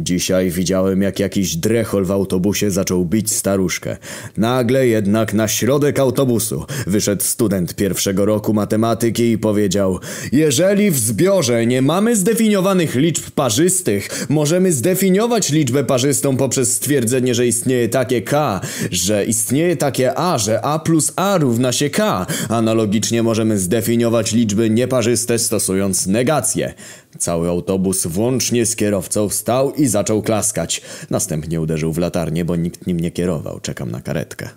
Dzisiaj widziałem, jak jakiś drechol w autobusie zaczął bić staruszkę. Nagle jednak na środek autobusu wyszedł student pierwszego roku matematyki i powiedział Jeżeli w zbiorze nie mamy zdefiniowanych liczb parzystych, możemy zdefiniować liczbę parzystą poprzez stwierdzenie, że istnieje takie k, że istnieje takie a, że a plus a równa się k. Analogicznie możemy zdefiniować liczby nieparzyste stosując negację. Cały autobus włącznie z kierowcą wstał i zaczął klaskać. Następnie uderzył w latarnię, bo nikt nim nie kierował. Czekam na karetkę.